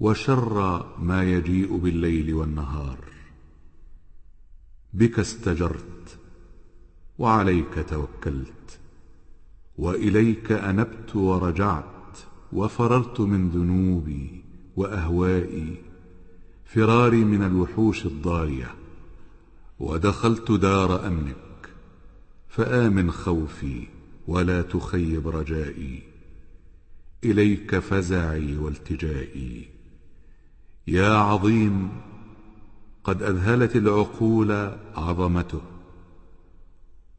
وشر ما يجيء بالليل والنهار. بك استجرت وعليك توكلت وإليك أنبت ورجعت وفررت من ذنوبي وأهوائي فراري من الوحوش الضاريه ودخلت دار أمنك فآمن خوفي ولا تخيب رجائي. إليك فزعي والتجائي. يا عظيم قد أذهلت العقول عظمته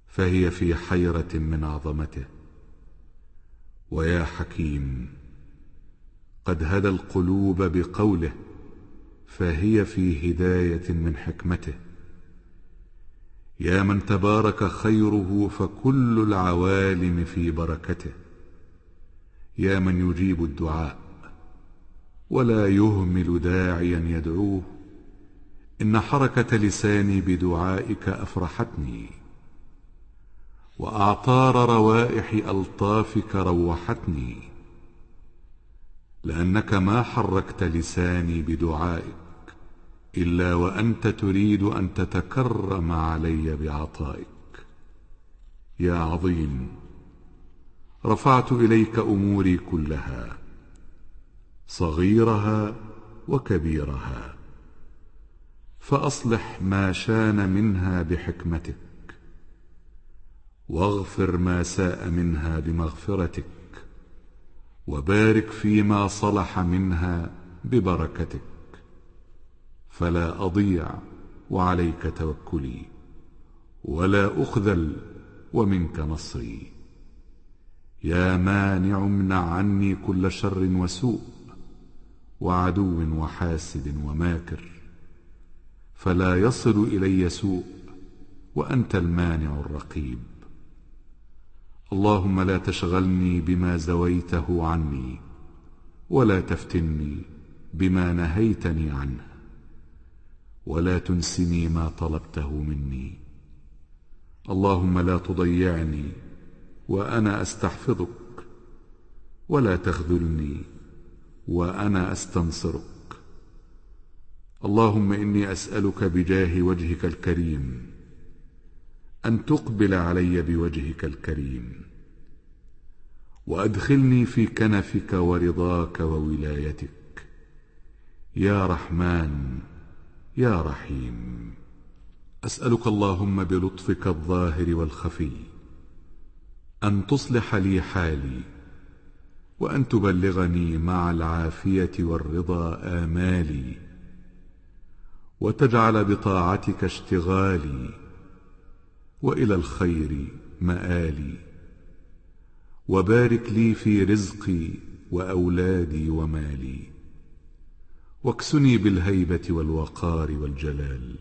فهي في حيرة من عظمته. ويا حكيم قد هدى القلوب بقوله فهي في هداية من حكمته. يا من تبارك خيره فكل العوالم في بركته. يا من يجيب الدعاء ولا يهمل داعيا يدعوه. إن حركة لساني بدعائك أفرحتني. وأعطار روائح ألطافك روحتني. لأنك ما حركت لساني بدعائك إلا وأنت تريد أن تتكرم علي بعطائك. يا عظيم رفعت إليك أموري كلها. صغيرها وكبيرها. فأصلح ما شان منها بحكمتك واغفر ما ساء منها بمغفرتك وبارك فيما صلح منها ببركتك. فلا أضيع وعليك توكلي ولا أخذل ومنك نصري. يا مانع امنع عني كل شر وسوء وعدو وحاسد وماكر. فلا يصل إلي سوء وأنت المانع الرقيب. اللهم لا تشغلني بما زويته عني ولا تفتني بما نهيتني عنه ولا تنسني ما طلبته مني. اللهم لا تضيعني وأنا أستحفظك ولا تخذلني وأنا أستنصرك. اللهم إني أسألك بجاه وجهك الكريم أن تقبل علي بوجهك الكريم وأدخلني في كنفك ورضاك وولايتك. يا رحمن يا رحيم. أسألك اللهم بلطفك الظاهر والخفي أن تصلح لي حالي وأن تبلغني مع العافية والرضا آمالي وتجعل بطاعتك اشتغالي وإلى الخير مآلي. وبارك لي في رزقي وأولادي ومالي واكسني بالهيبة والوقار والجلال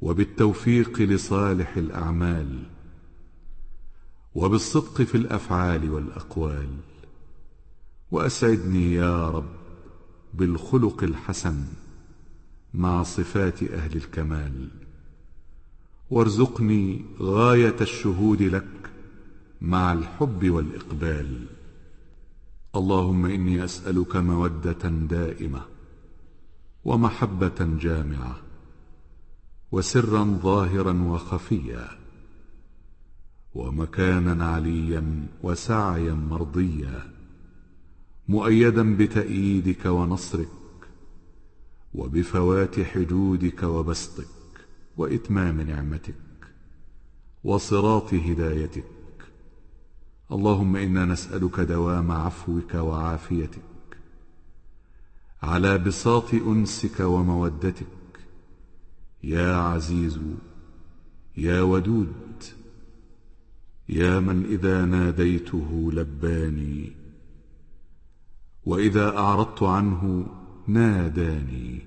وبالتوفيق لصالح الأعمال. وبالصدق في الأفعال والأقوال. وأسعدني يا رب بالخلق الحسن مع صفات أهل الكمال. وارزقني غاية الشهود لك مع الحب والإقبال. اللهم إني أسألك مودة دائمة ومحبة جامعة وسرا ظاهرا وخفيا ومكانا عليا وسعيا مرضيا مؤيدا بتأييدك ونصرك وبفوات حدودك وبسطك وإتمام نعمتك وصراط هدايتك. اللهم إنا نسألك دوام عفوك وعافيتك على بساط أنسك ومودتك. يا عزيز يا ودود يا من إذا ناديته لباني وإذا أعرضت عنه ناداني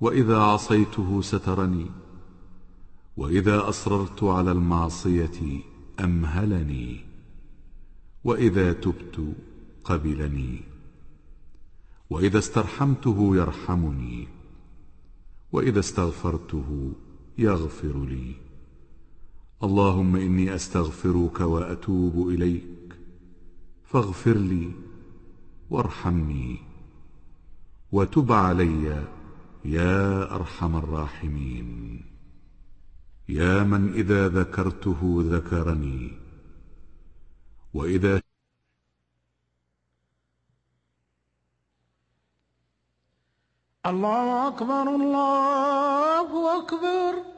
وإذا عصيته سترني وإذا أصررت على المعصية أمهلني وإذا تبت قبلني وإذا استرحمته يرحمني وإذا استغفرته يغفر لي. اللهم إني أستغفرك وأتوب إليك. فاغفر لي وارحمني. وتب علي يا أرحم الراحمين. يا من إذا ذكرته ذكرني. وإذا الله أكبر الله أكبر.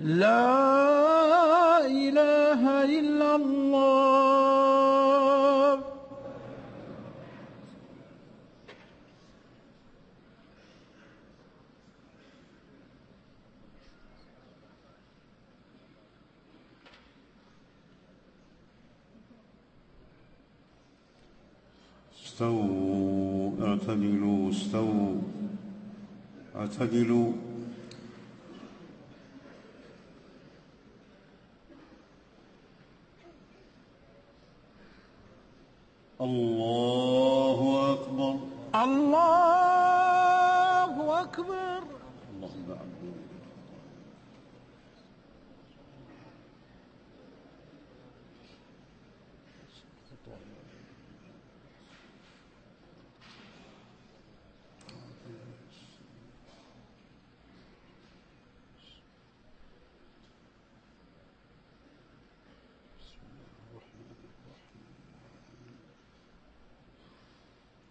لا إله إلا الله. استووا أعتدلوا استووا. أعتدلوا الله أكبر الله أكبر اللهم عبد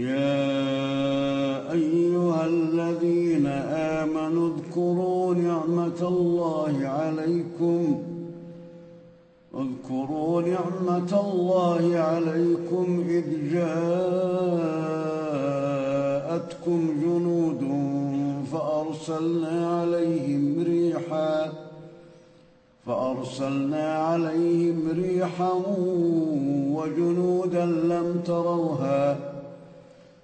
يا أيها الذين آمنوا اذكروا نعمة الله عليكم. اذكروا نعمة الله عليكم إذ جاءتكم جنود فأرسلنا عليهم ريحا فأرسلنا عليهم ريحا وجنودا لم تروها.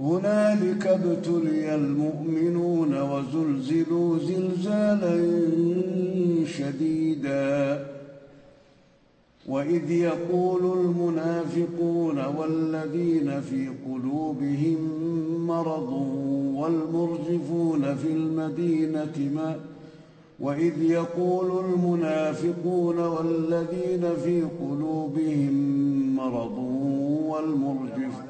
هنالك ابتلي المؤمنون وزلزلوا زلزالا شديدا. وإذ يقول المنافقون والذين في قلوبهم مرض والمرجفون في المدينة ما وإذ يقول المنافقون والذين في قلوبهم مرض والمرجفون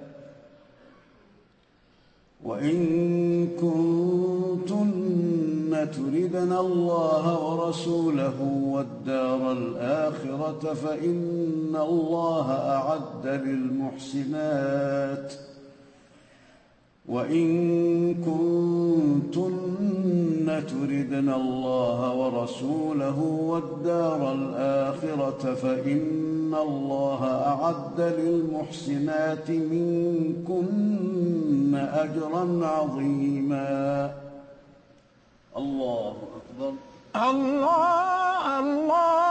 وإن كنتن تردن الله ورسوله والدار الآخرة فإن الله أعد للمحسنات وإن كنتن تردن الله ورسوله والدار الآخرة فإن الله أعد للمحسنات منكن أجرا عظيما. الله أكبر. الله الله.